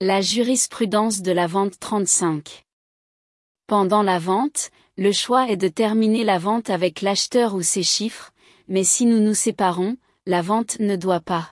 La jurisprudence de la vente 35. Pendant la vente, le choix est de terminer la vente avec l'acheteur ou ses chiffres, mais si nous nous séparons, la vente ne doit pas